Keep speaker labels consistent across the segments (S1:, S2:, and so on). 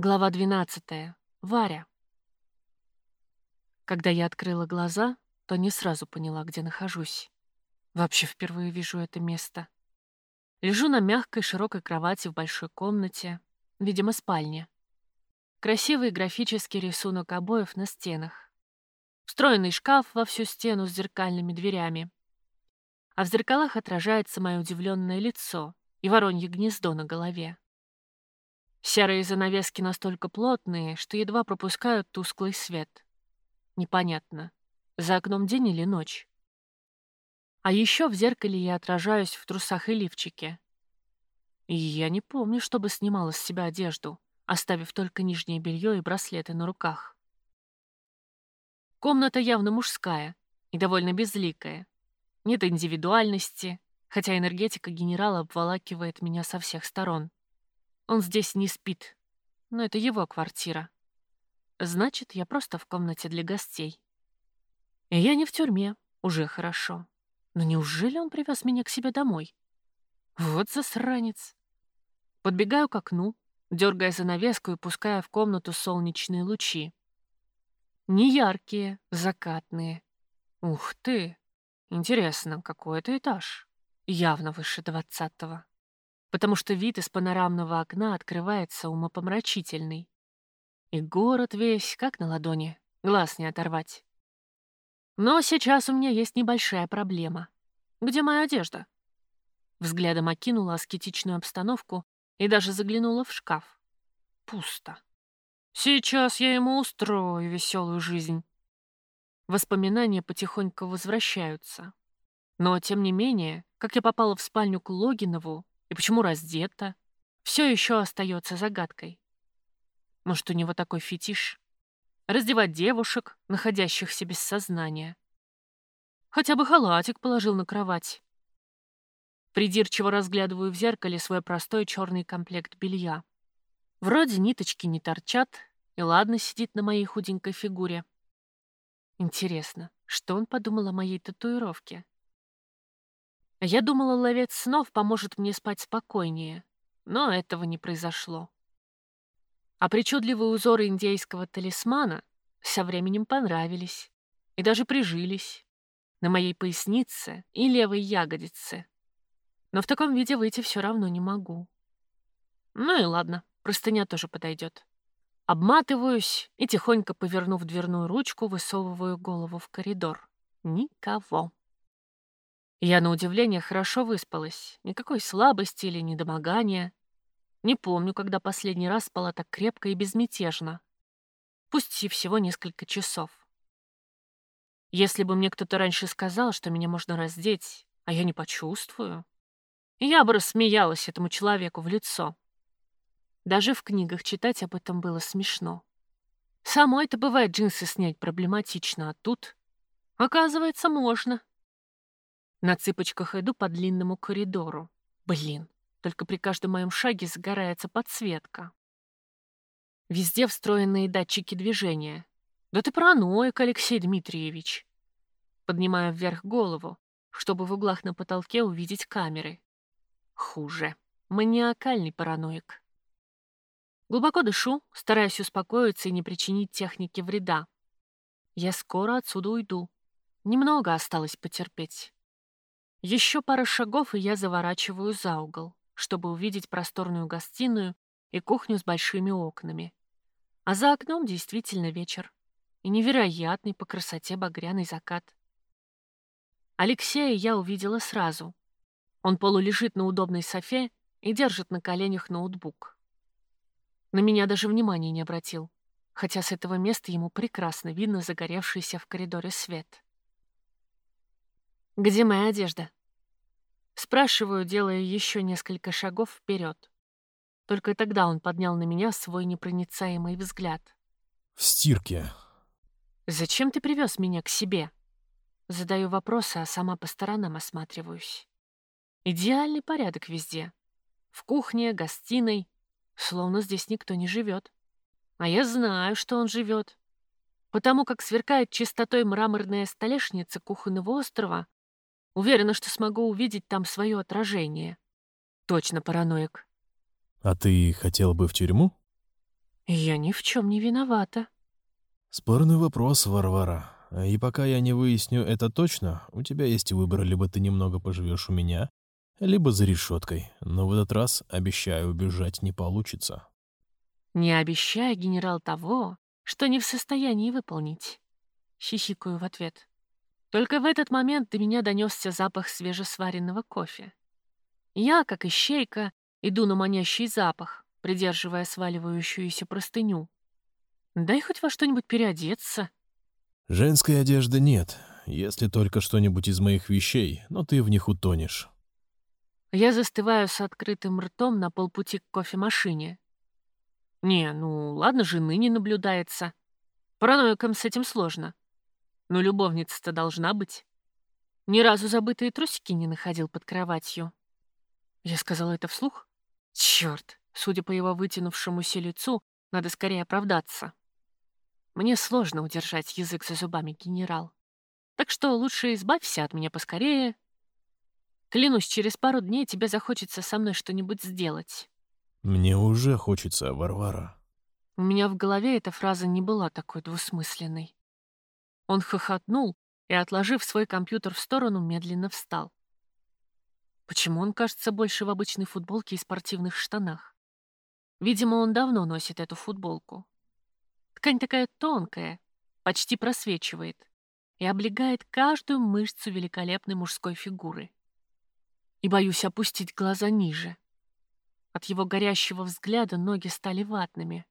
S1: Глава 12. Варя. Когда я открыла глаза, то не сразу поняла, где нахожусь. Вообще впервые вижу это место. Лежу на мягкой широкой кровати в большой комнате, видимо, спальне. Красивый графический рисунок обоев на стенах. Встроенный шкаф во всю стену с зеркальными дверями. А в зеркалах отражается мое удивленное лицо и воронье гнездо на голове. Серые занавески настолько плотные, что едва пропускают тусклый свет. Непонятно, за окном день или ночь. А еще в зеркале я отражаюсь в трусах и лифчике. И я не помню, чтобы снимала с себя одежду, оставив только нижнее белье и браслеты на руках. Комната явно мужская и довольно безликая. Нет индивидуальности, хотя энергетика генерала обволакивает меня со всех сторон. Он здесь не спит, но это его квартира. Значит, я просто в комнате для гостей. И я не в тюрьме, уже хорошо. Но неужели он привез меня к себе домой? Вот засранец. Подбегаю к окну, дергая занавеску и пуская в комнату солнечные лучи. Не яркие, закатные. Ух ты! Интересно, какой это этаж? Явно выше двадцатого потому что вид из панорамного окна открывается умопомрачительный. И город весь как на ладони, глаз не оторвать. Но сейчас у меня есть небольшая проблема. Где моя одежда? Взглядом окинула аскетичную обстановку и даже заглянула в шкаф. Пусто. Сейчас я ему устрою веселую жизнь. Воспоминания потихоньку возвращаются. Но, тем не менее, как я попала в спальню к Логинову, и почему раздета? Все еще остается загадкой. Может, у него такой фетиш? Раздевать девушек, находящихся без сознания. Хотя бы халатик положил на кровать. Придирчиво разглядываю в зеркале свой простой черный комплект белья. Вроде ниточки не торчат, и ладно сидит на моей худенькой фигуре. Интересно, что он подумал о моей татуировке? Я думала, ловец снов поможет мне спать спокойнее, но этого не произошло. А причудливые узоры индейского талисмана со временем понравились и даже прижились на моей пояснице и левой ягодице. Но в таком виде выйти все равно не могу. Ну и ладно, простыня тоже подойдет. Обматываюсь и, тихонько повернув дверную ручку, высовываю голову в коридор. Никого. Я, на удивление, хорошо выспалась. Никакой слабости или недомогания. Не помню, когда последний раз спала так крепко и безмятежно. Пусть и всего несколько часов. Если бы мне кто-то раньше сказал, что меня можно раздеть, а я не почувствую, я бы рассмеялась этому человеку в лицо. Даже в книгах читать об этом было смешно. Самой-то бывает джинсы снять проблематично, а тут, оказывается, можно. На цыпочках иду по длинному коридору. Блин, только при каждом моем шаге загорается подсветка. Везде встроенные датчики движения. Да ты параноик, Алексей Дмитриевич. Поднимаю вверх голову, чтобы в углах на потолке увидеть камеры. Хуже. Маниакальный параноик. Глубоко дышу, стараясь успокоиться и не причинить технике вреда. Я скоро отсюда уйду. Немного осталось потерпеть. Еще пара шагов, и я заворачиваю за угол, чтобы увидеть просторную гостиную и кухню с большими окнами. А за окном действительно вечер. И невероятный по красоте багряный закат. Алексея я увидела сразу. Он полулежит на удобной софе и держит на коленях ноутбук. На меня даже внимания не обратил, хотя с этого места ему прекрасно видно загоревшийся в коридоре свет. «Где моя одежда?» Спрашиваю, делая еще несколько шагов вперед. Только тогда он поднял на меня свой непроницаемый взгляд.
S2: «В стирке».
S1: «Зачем ты привез меня к себе?» Задаю вопросы, а сама по сторонам осматриваюсь. Идеальный порядок везде. В кухне, гостиной. Словно здесь никто не живет. А я знаю, что он живет. Потому как сверкает чистотой мраморная столешница кухонного острова, Уверена, что смогу увидеть там свое отражение. Точно параноик.
S2: А ты хотел бы в тюрьму?
S1: Я ни в чем не виновата.
S2: Спорный вопрос, Варвара. И пока я не выясню это точно, у тебя есть выбор, либо ты немного поживешь у меня, либо за решеткой. Но в этот раз, обещаю, убежать не получится.
S1: Не обещай, генерал, того, что не в состоянии выполнить. Хихикаю в ответ. Только в этот момент до меня донесся запах свежесваренного кофе. Я, как ищейка, иду на манящий запах, придерживая сваливающуюся простыню. Дай хоть во что-нибудь переодеться.
S2: Женской одежды нет, если только что-нибудь из моих вещей, но ты в них утонешь.
S1: Я застываю с открытым ртом на полпути к кофемашине. Не, ну ладно, жены не наблюдается. Параноикам с этим сложно. Но любовница-то должна быть. Ни разу забытые трусики не находил под кроватью. Я сказала это вслух? Черт, судя по его вытянувшемуся лицу, надо скорее оправдаться. Мне сложно удержать язык за зубами, генерал. Так что лучше избавься от меня поскорее. Клянусь, через пару дней тебе захочется со мной что-нибудь сделать.
S2: Мне уже хочется, Варвара.
S1: У меня в голове эта фраза не была такой двусмысленной. Он хохотнул и, отложив свой компьютер в сторону, медленно встал. Почему он кажется больше в обычной футболке и спортивных штанах? Видимо, он давно носит эту футболку. Ткань такая тонкая, почти просвечивает и облегает каждую мышцу великолепной мужской фигуры. И боюсь опустить глаза ниже. От его горящего взгляда ноги стали ватными.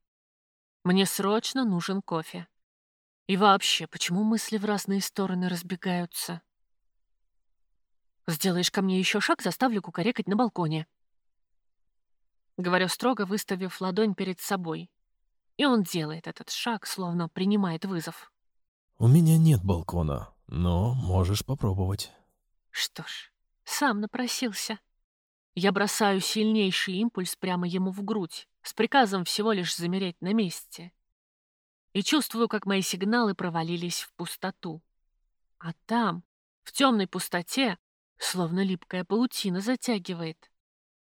S1: Мне срочно нужен кофе. И вообще, почему мысли в разные стороны разбегаются? Сделаешь ко мне еще шаг, заставлю кукарекать на балконе. Говорю строго, выставив ладонь перед собой. И он делает этот шаг, словно принимает вызов.
S2: У меня нет балкона, но можешь попробовать.
S1: Что ж, сам напросился. Я бросаю сильнейший импульс прямо ему в грудь, с приказом всего лишь замереть на месте. И чувствую, как мои сигналы провалились в пустоту. А там, в темной пустоте, словно липкая паутина затягивает.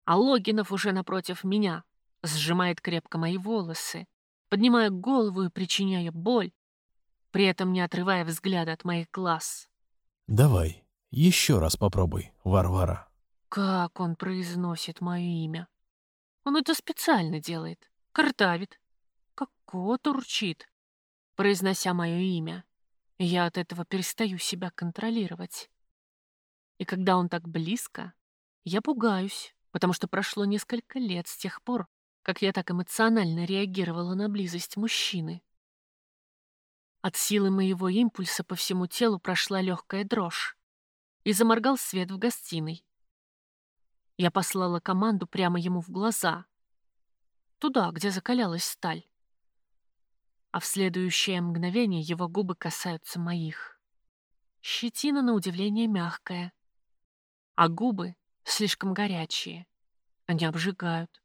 S1: А Логинов уже напротив меня, сжимает крепко мои волосы, поднимая голову и причиняя боль, при этом не отрывая взгляда от моих глаз.
S2: «Давай, еще раз попробуй, Варвара».
S1: Как он произносит мое имя? Он это специально делает, картавит, как кот урчит, произнося мое имя. Я от этого перестаю себя контролировать. И когда он так близко, я пугаюсь, потому что прошло несколько лет с тех пор, как я так эмоционально реагировала на близость мужчины. От силы моего импульса по всему телу прошла легкая дрожь, и заморгал свет в гостиной. Я послала команду прямо ему в глаза, туда, где закалялась сталь. А в следующее мгновение его губы касаются моих. Щетина, на удивление, мягкая, а губы слишком горячие. Они обжигают.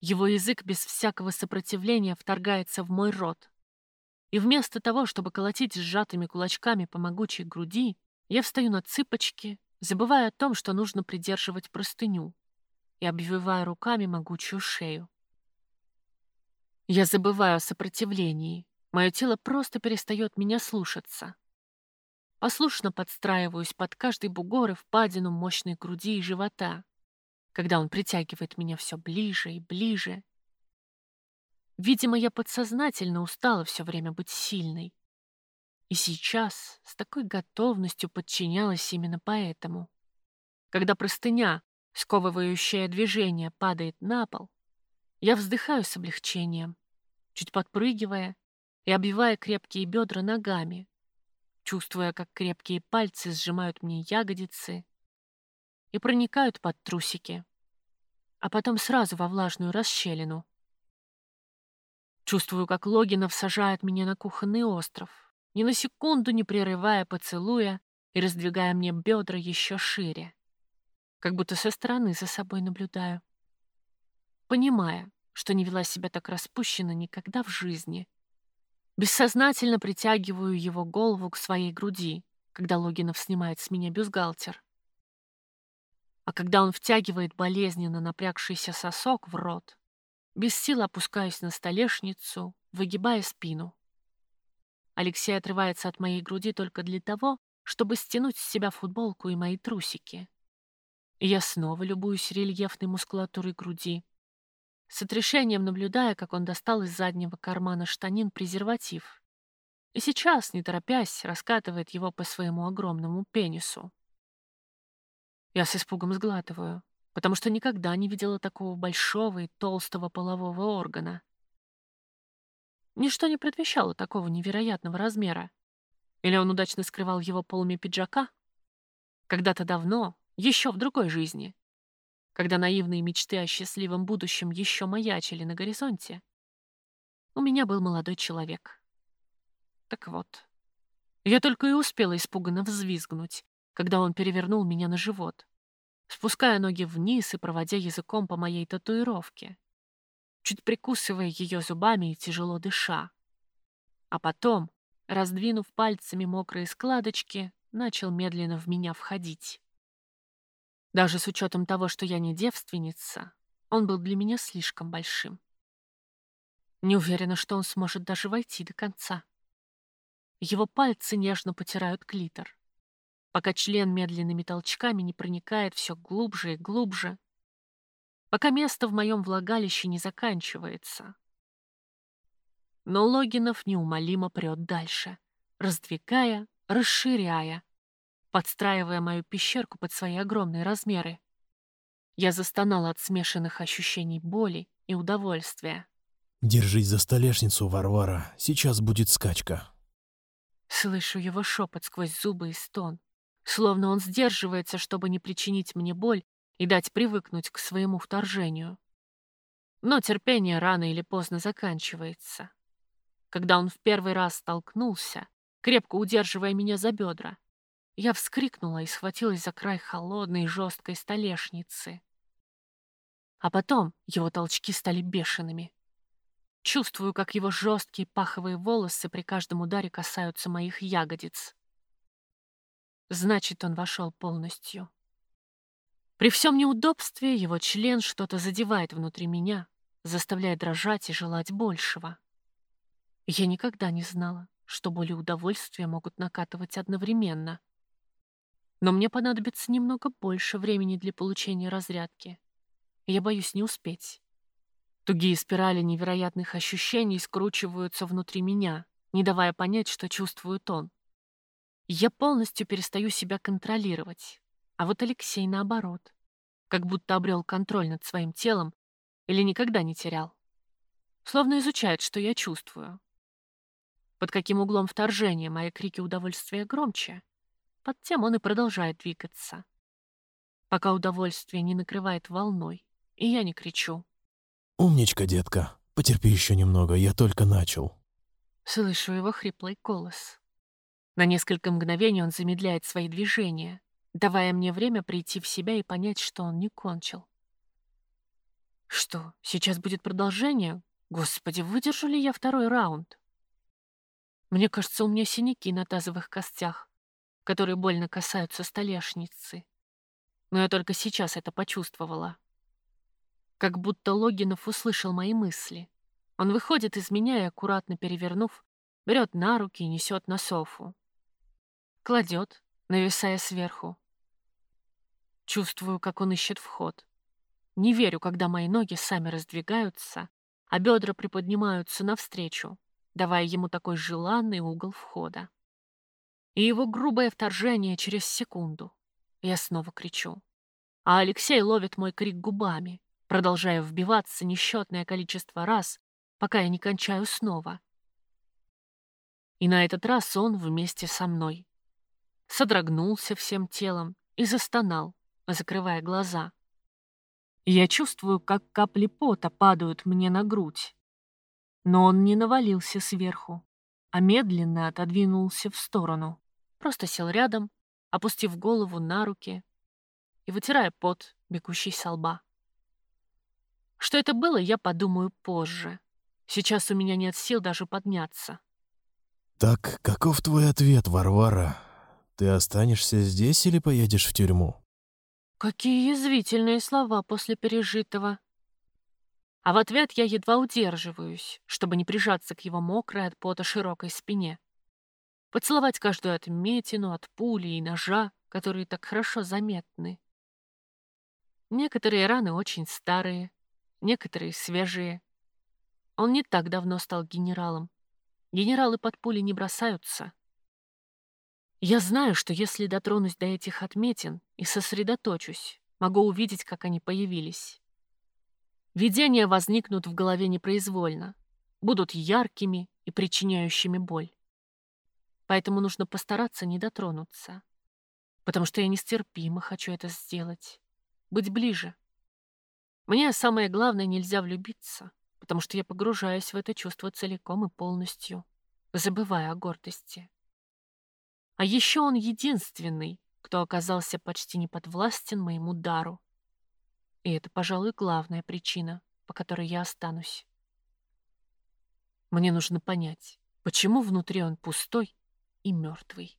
S1: Его язык без всякого сопротивления вторгается в мой рот. И вместо того, чтобы колотить сжатыми кулачками по могучей груди, я встаю на цыпочки, забывая о том, что нужно придерживать простыню, и обвивая руками могучую шею. Я забываю о сопротивлении. Мое тело просто перестает меня слушаться. Послушно подстраиваюсь под каждый бугор и впадину мощной груди и живота, когда он притягивает меня все ближе и ближе. Видимо, я подсознательно устала все время быть сильной. И сейчас с такой готовностью подчинялась именно поэтому. Когда простыня, сковывающая движение, падает на пол, я вздыхаю с облегчением, чуть подпрыгивая и обвивая крепкие бедра ногами, чувствуя, как крепкие пальцы сжимают мне ягодицы и проникают под трусики, а потом сразу во влажную расщелину. Чувствую, как Логинов сажает меня на кухонный остров, ни на секунду не прерывая поцелуя и раздвигая мне бедра еще шире, как будто со стороны за собой наблюдаю. Понимая, что не вела себя так распущенно никогда в жизни, Бессознательно притягиваю его голову к своей груди, когда Логинов снимает с меня бюстгальтер. А когда он втягивает болезненно напрягшийся сосок в рот, Без сил опускаюсь на столешницу, выгибая спину. Алексей отрывается от моей груди только для того, чтобы стянуть с себя футболку и мои трусики. И я снова любуюсь рельефной мускулатурой груди, с отрешением наблюдая, как он достал из заднего кармана штанин презерватив. И сейчас, не торопясь, раскатывает его по своему огромному пенису. Я с испугом сглатываю, потому что никогда не видела такого большого и толстого полового органа. Ничто не предвещало такого невероятного размера. Или он удачно скрывал его полами пиджака? Когда-то давно, еще в другой жизни, когда наивные мечты о счастливом будущем еще маячили на горизонте, у меня был молодой человек. Так вот, я только и успела испуганно взвизгнуть, когда он перевернул меня на живот, спуская ноги вниз и проводя языком по моей татуировке, чуть прикусывая ее зубами и тяжело дыша. А потом, раздвинув пальцами мокрые складочки, начал медленно в меня входить. Даже с учетом того, что я не девственница, он был для меня слишком большим. Не уверена, что он сможет даже войти до конца. Его пальцы нежно потирают клитор, пока член медленными толчками не проникает все глубже и глубже, пока место в моем влагалище не заканчивается. Но Логинов неумолимо прет дальше, раздвигая, расширяя, подстраивая мою пещерку под свои огромные размеры. Я застонала от смешанных ощущений боли и удовольствия.
S2: «Держись за столешницу, Варвара, сейчас будет скачка».
S1: Слышу его шепот сквозь зубы и стон, словно он сдерживается, чтобы не причинить мне боль и дать привыкнуть к своему вторжению. Но терпение рано или поздно заканчивается. Когда он в первый раз столкнулся, крепко удерживая меня за бедра, я вскрикнула и схватилась за край холодной жесткой столешницы. А потом его толчки стали бешеными. Чувствую, как его жесткие паховые волосы при каждом ударе касаются моих ягодиц. Значит, он вошел полностью. При всем неудобстве его член что-то задевает внутри меня, заставляя дрожать и желать большего. Я никогда не знала, что боль и удовольствие могут накатывать одновременно. Но мне понадобится немного больше времени для получения разрядки. Я боюсь не успеть. Тугие спирали невероятных ощущений скручиваются внутри меня, не давая понять, что чувствует он. Я полностью перестаю себя контролировать. А вот Алексей наоборот. Как будто обрел контроль над своим телом или никогда не терял. Словно изучает, что я чувствую. Под каким углом вторжения мои крики удовольствия громче, под тем он и продолжает двигаться. Пока удовольствие не накрывает волной, и я не кричу.
S2: «Умничка, детка. Потерпи еще немного, я только начал».
S1: Слышу его хриплый голос. На несколько мгновений он замедляет свои движения, давая мне время прийти в себя и понять, что он не кончил. Что, сейчас будет продолжение? Господи, выдержу ли я второй раунд? Мне кажется, у меня синяки на тазовых костях которые больно касаются столешницы. Но я только сейчас это почувствовала. Как будто Логинов услышал мои мысли. Он выходит из меня и, аккуратно перевернув, берет на руки и несет на софу. Кладет, нависая сверху. Чувствую, как он ищет вход. Не верю, когда мои ноги сами раздвигаются, а бедра приподнимаются навстречу, давая ему такой желанный угол входа и его грубое вторжение через секунду. Я снова кричу. А Алексей ловит мой крик губами, продолжая вбиваться несчетное количество раз, пока я не кончаю снова. И на этот раз он вместе со мной. Содрогнулся всем телом и застонал, закрывая глаза. Я чувствую, как капли пота падают мне на грудь. Но он не навалился сверху, а медленно отодвинулся в сторону. Просто сел рядом, опустив голову на руки и вытирая пот, бегущий со лба. Что это было, я подумаю позже. Сейчас у меня нет сил даже подняться.
S2: «Так каков твой ответ, Варвара? Ты останешься здесь или поедешь в тюрьму?»
S1: Какие язвительные слова после пережитого. А в ответ я едва удерживаюсь, чтобы не прижаться к его мокрой от пота широкой спине. Поцеловать каждую отметину от пули и ножа, которые так хорошо заметны. Некоторые раны очень старые, некоторые свежие. Он не так давно стал генералом. Генералы под пули не бросаются. Я знаю, что если дотронусь до этих отметин и сосредоточусь, могу увидеть, как они появились. Видения возникнут в голове непроизвольно, будут яркими и причиняющими боль. Поэтому нужно постараться не дотронуться, потому что я нестерпимо хочу это сделать, быть ближе. Мне самое главное нельзя влюбиться, потому что я погружаюсь в это чувство целиком и полностью, забывая о гордости. А еще он единственный, кто оказался почти не подвластен моему дару. И это, пожалуй, главная причина, по которой я останусь. Мне нужно понять, почему внутри он пустой и мертвый.